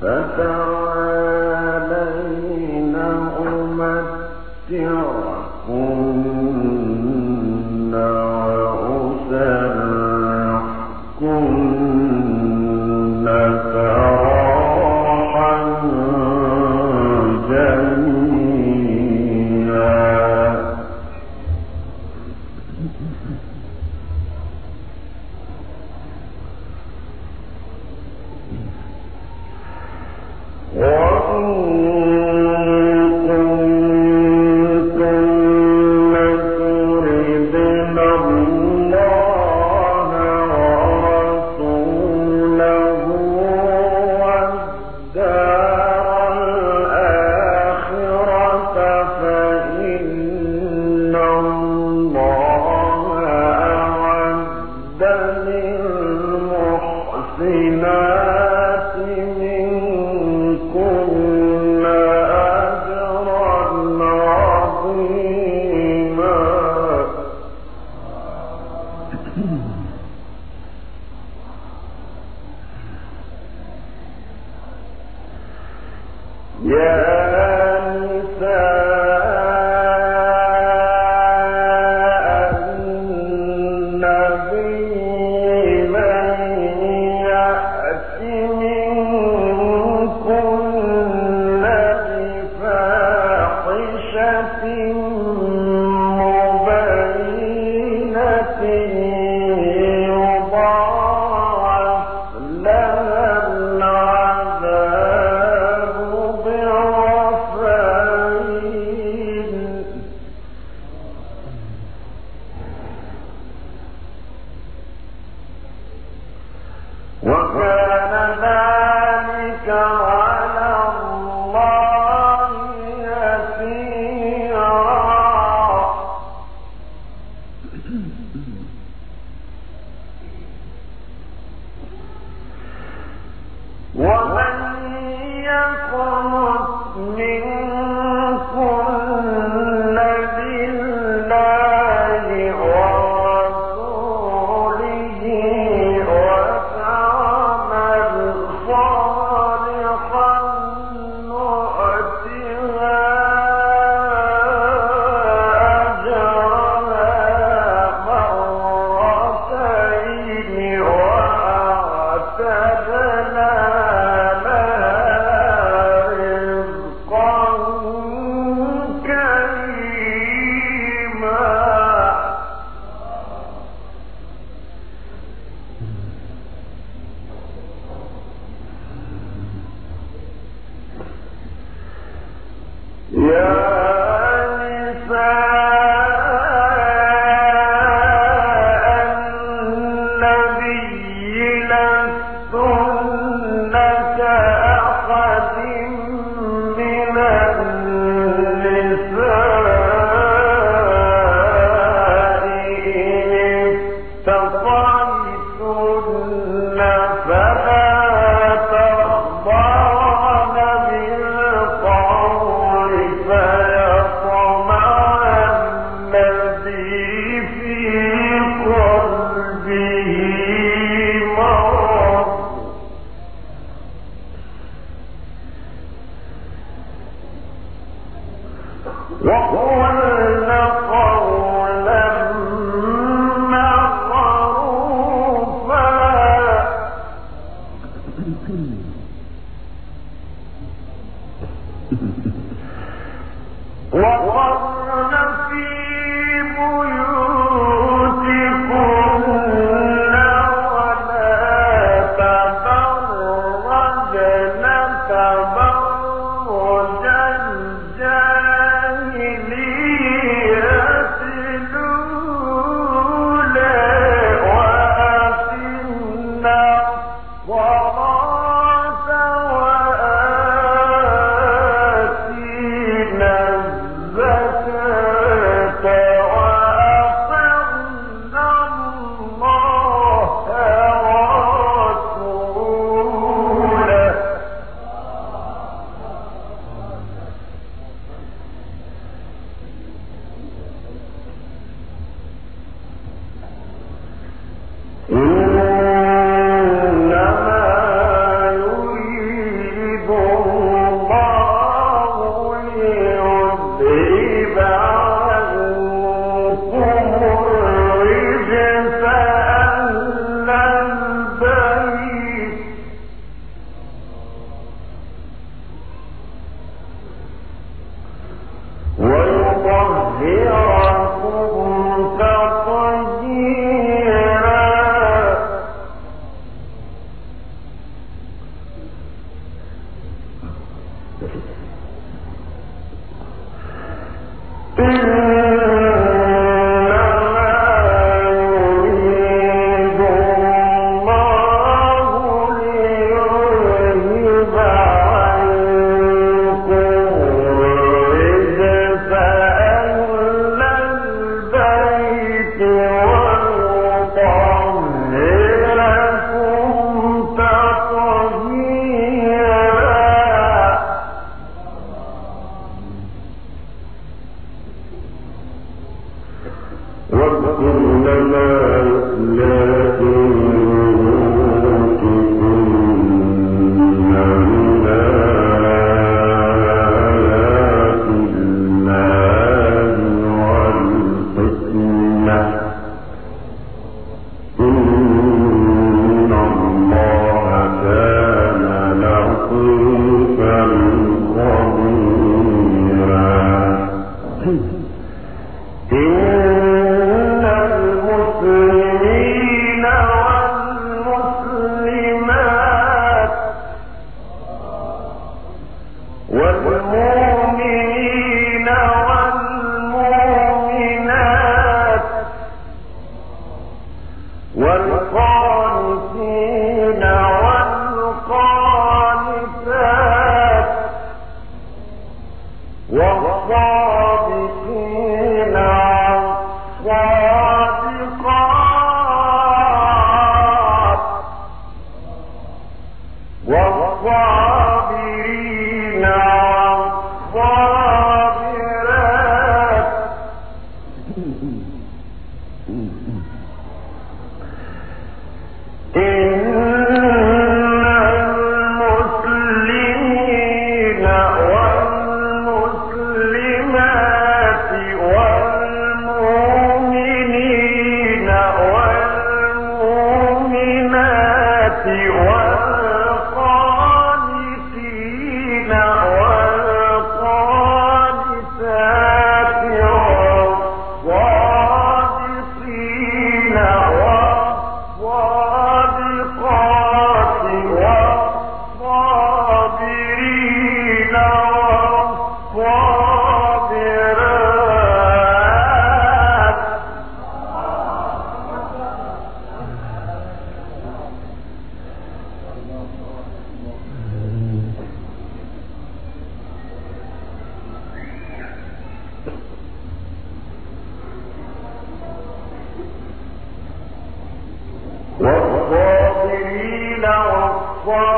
فتعالين أمتعكن وأسرحكن سراحا جميلا Mm-hmm. وكان ذلك Yeah. Walk way والصابرات